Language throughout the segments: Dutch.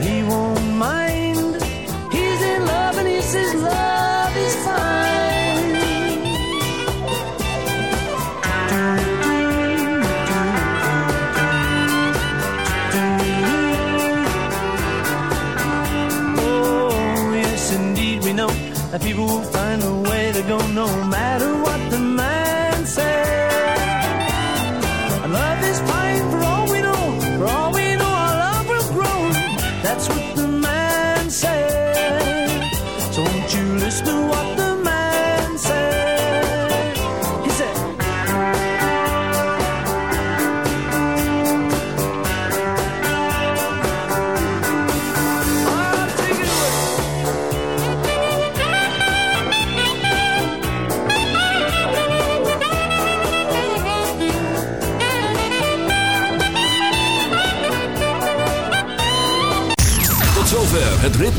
but he won't mind. He's in love and he says love is fine. Oh, yes, indeed, we know that people will find a way to go no matter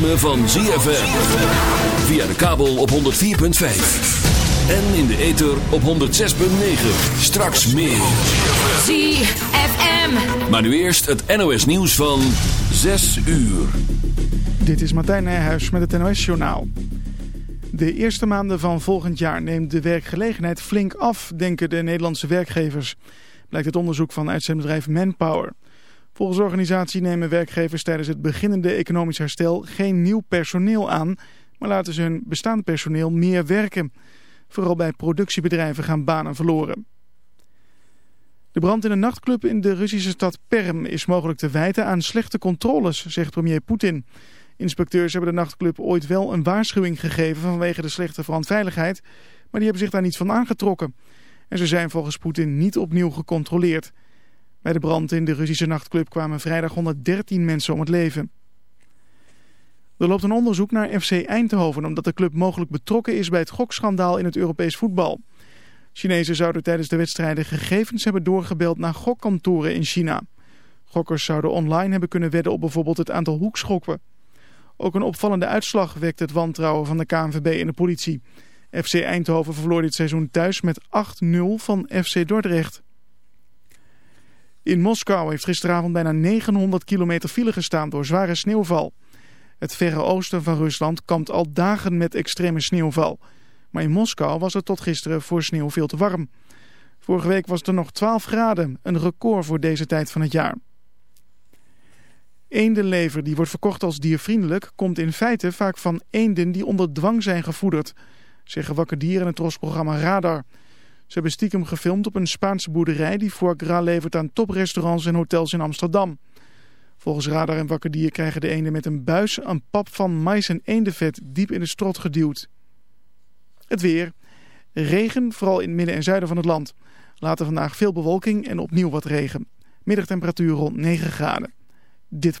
ritme van ZFM. Via de kabel op 104.5. En in de ether op 106.9. Straks meer. ZFM. Maar nu eerst het NOS nieuws van 6 uur. Dit is Martijn Nijhuis met het NOS-journaal. De eerste maanden van volgend jaar neemt de werkgelegenheid flink af, denken de Nederlandse werkgevers. Blijkt het onderzoek van uitzendbedrijf Manpower. Volgens de organisatie nemen werkgevers tijdens het beginnende economisch herstel geen nieuw personeel aan, maar laten ze hun bestaand personeel meer werken. Vooral bij productiebedrijven gaan banen verloren. De brand in een nachtclub in de Russische stad Perm is mogelijk te wijten aan slechte controles, zegt premier Poetin. Inspecteurs hebben de nachtclub ooit wel een waarschuwing gegeven vanwege de slechte brandveiligheid, maar die hebben zich daar niet van aangetrokken. En ze zijn volgens Poetin niet opnieuw gecontroleerd. Bij de brand in de Russische nachtclub kwamen vrijdag 113 mensen om het leven. Er loopt een onderzoek naar FC Eindhoven omdat de club mogelijk betrokken is bij het gokschandaal in het Europees voetbal. Chinezen zouden tijdens de wedstrijden gegevens hebben doorgebeld naar gokkantoren in China. Gokkers zouden online hebben kunnen wedden op bijvoorbeeld het aantal hoekschokken. Ook een opvallende uitslag wekt het wantrouwen van de KNVB en de politie. FC Eindhoven verloor dit seizoen thuis met 8-0 van FC Dordrecht. In Moskou heeft gisteravond bijna 900 kilometer file gestaan door zware sneeuwval. Het verre oosten van Rusland kampt al dagen met extreme sneeuwval. Maar in Moskou was het tot gisteren voor sneeuw veel te warm. Vorige week was het er nog 12 graden, een record voor deze tijd van het jaar. Eendenlever die wordt verkocht als diervriendelijk komt in feite vaak van eenden die onder dwang zijn gevoederd, zeggen wakker dieren in het trosprogramma Radar. Ze hebben stiekem gefilmd op een Spaanse boerderij die foie gras levert aan toprestaurants en hotels in Amsterdam. Volgens Radar en Wakker Dier krijgen de eenden met een buis een pap van mais en eendenvet diep in de strot geduwd. Het weer. Regen, vooral in het midden en zuiden van het land. Later vandaag veel bewolking en opnieuw wat regen. Middagtemperatuur rond 9 graden. Dit.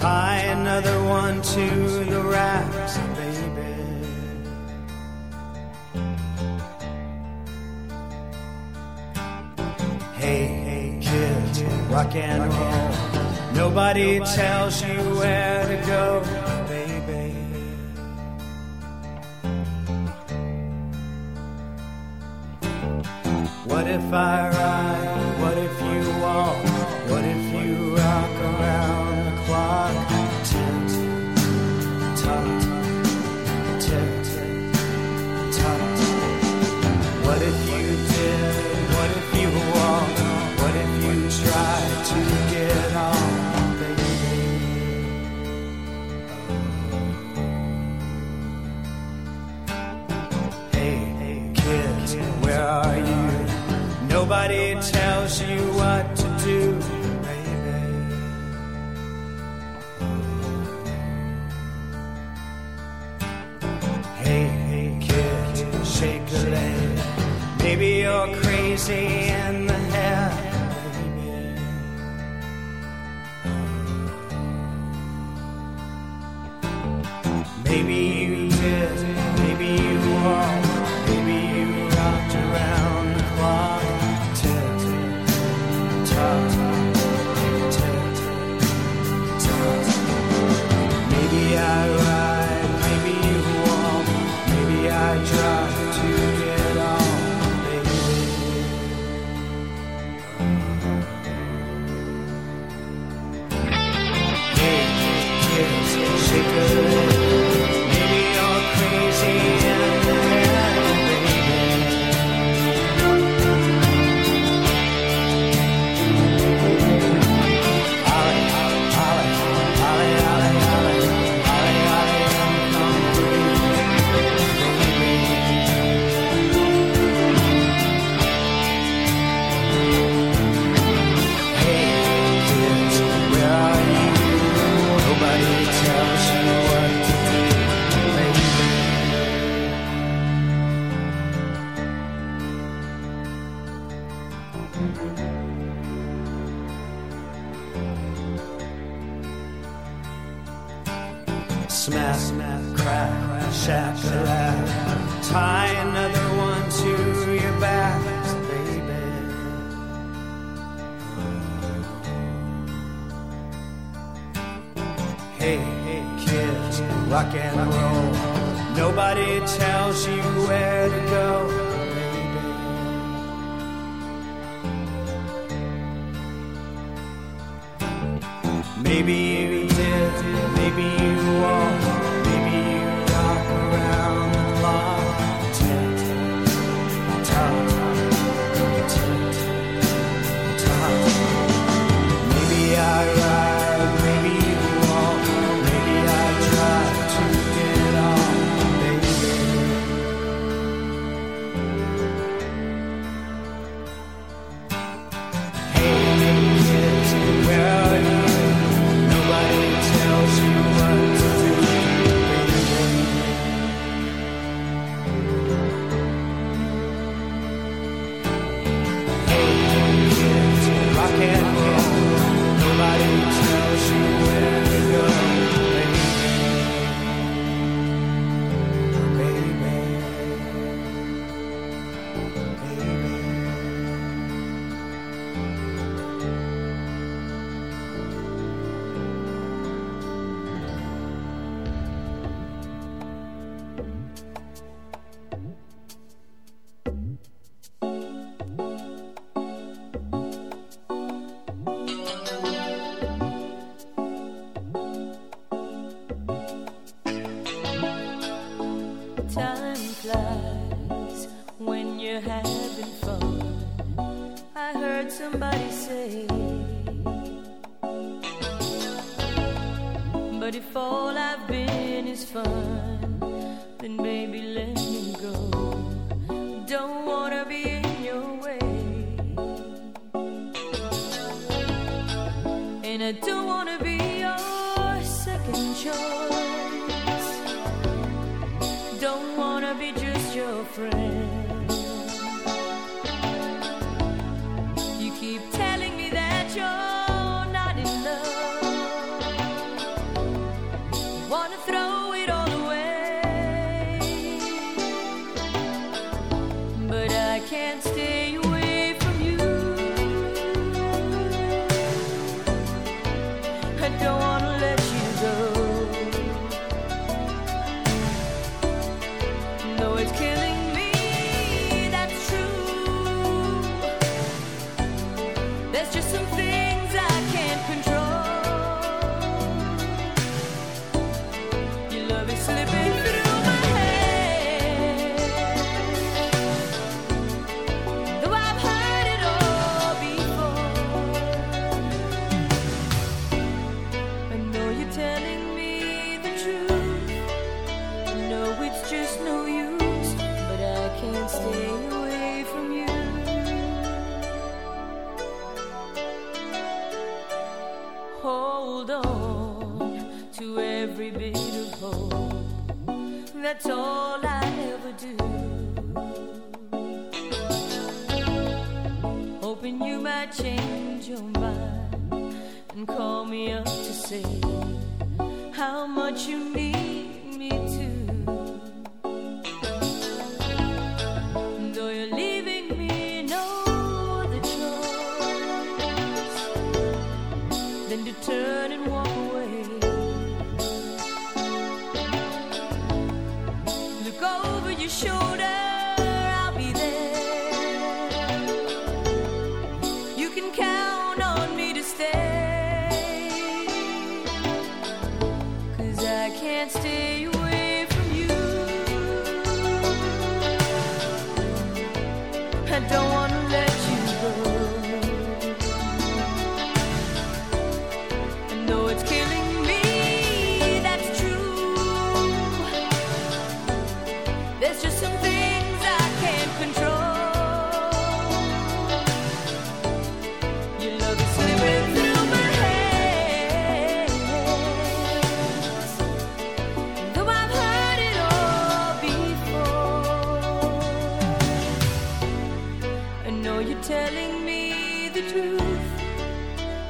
Tie another one to the racks, baby. Hey, hey, kids, rock and roll. Nobody tells you where to go, baby. What if I ride? say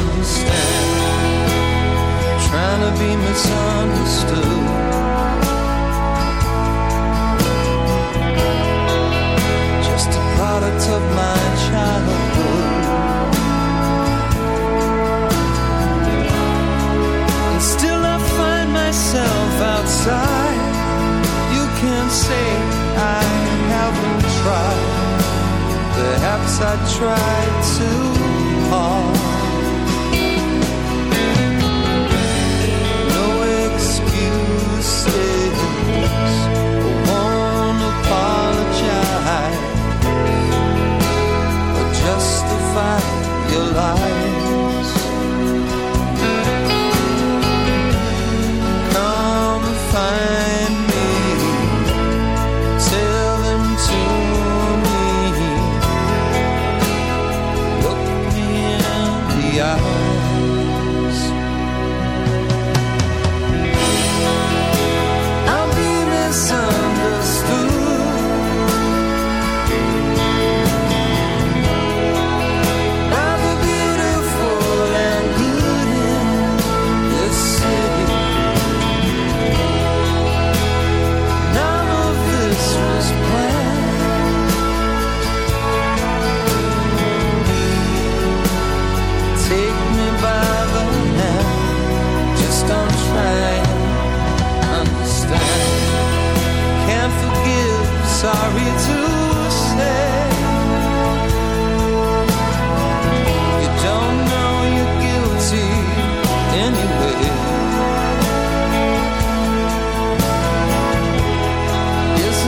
understand, trying to be misunderstood. Just a product of my childhood. And still I find myself outside. You can't say I haven't tried. Perhaps I tried alive.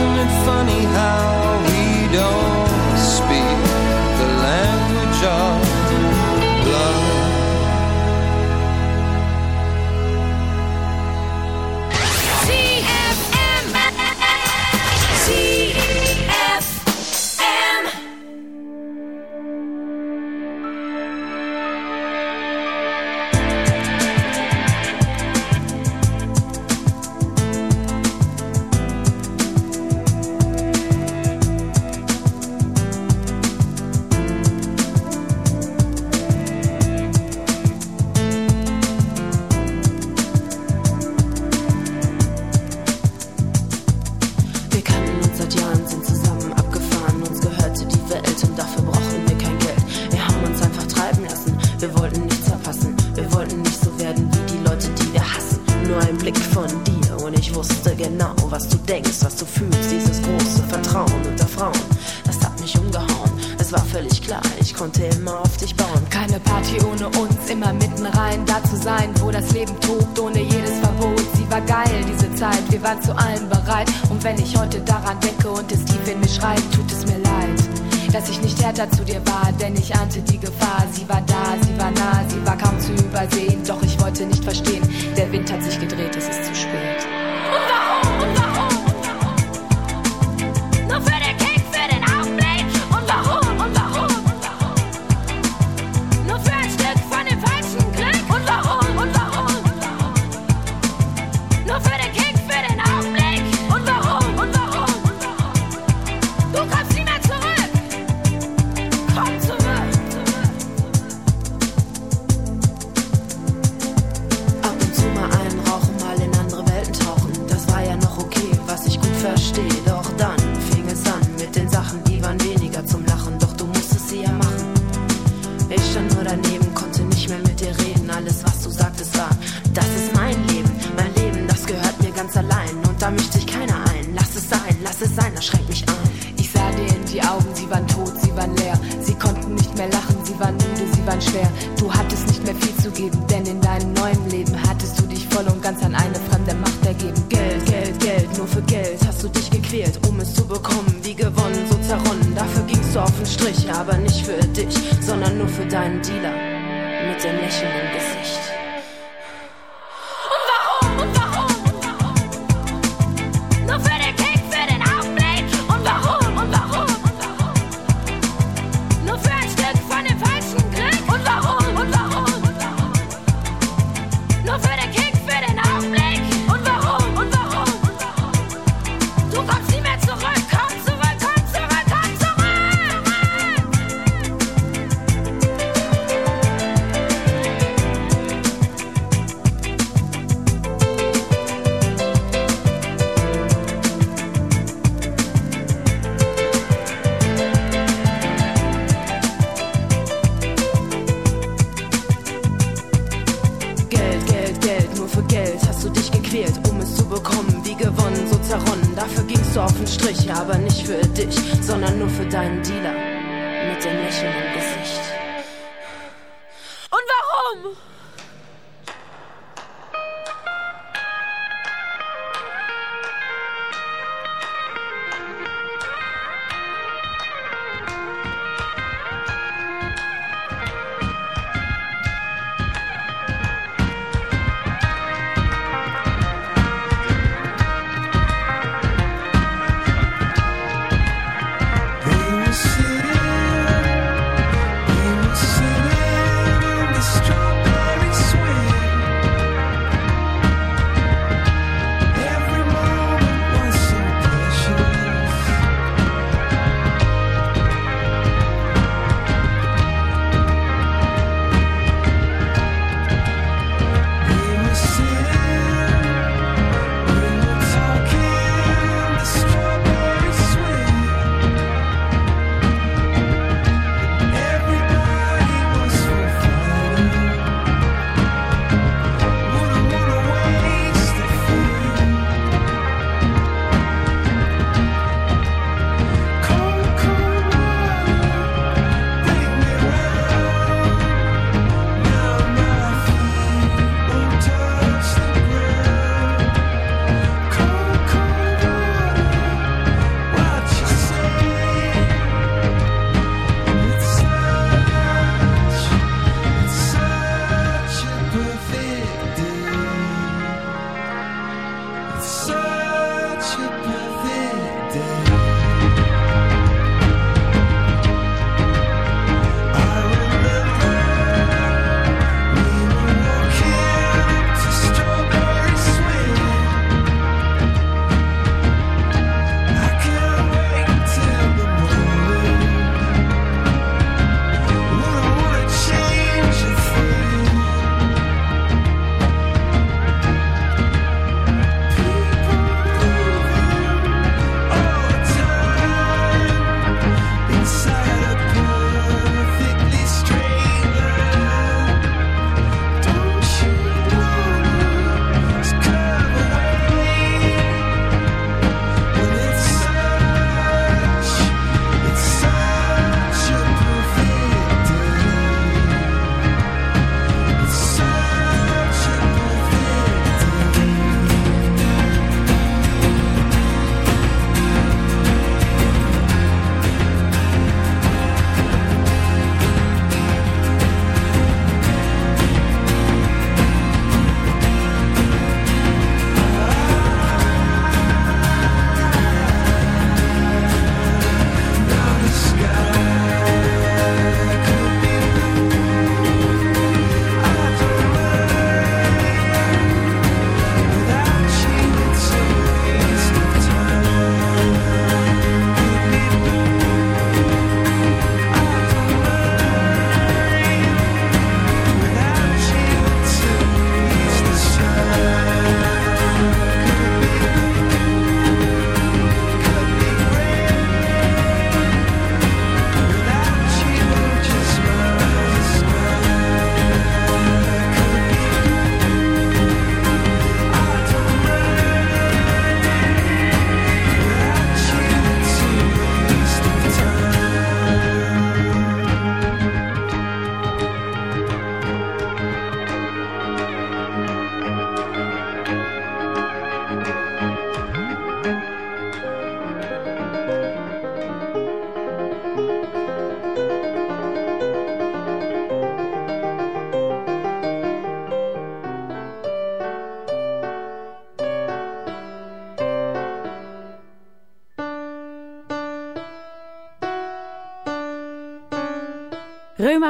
Isn't it funny how we don't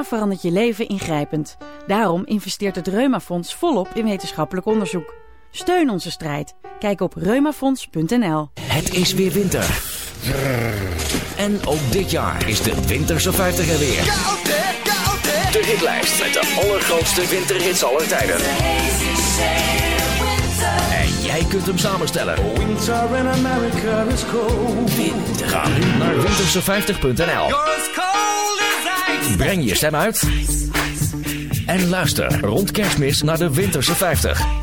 Verandert je leven ingrijpend. Daarom investeert het Reumafonds volop in wetenschappelijk onderzoek. Steun onze strijd. Kijk op reumafonds.nl. Het is weer winter. En ook dit jaar is de Winterse 50 er weer. De hitlijst met de allergrootste winterhits aller tijden. En jij kunt hem samenstellen. Winter in America is cold. Ga nu naar winterse50.nl. Breng je stem uit. En luister rond kerstmis naar de Winterse 50.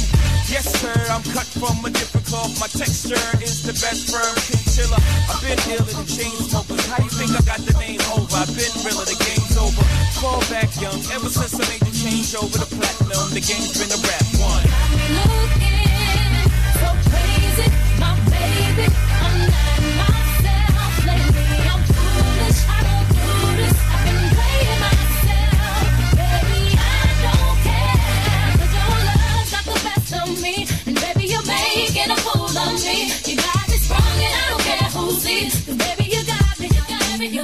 Yes, sir, I'm cut from a different cloth. My texture is the best firm king chiller. I've been dealing the chain smokers. How do you think I got the name over? I've been realer, the game's over. Fall back young, ever since I made the change over the platinum, the game's been a rap one. Looking so crazy, my baby.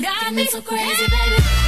got me so crazy, baby.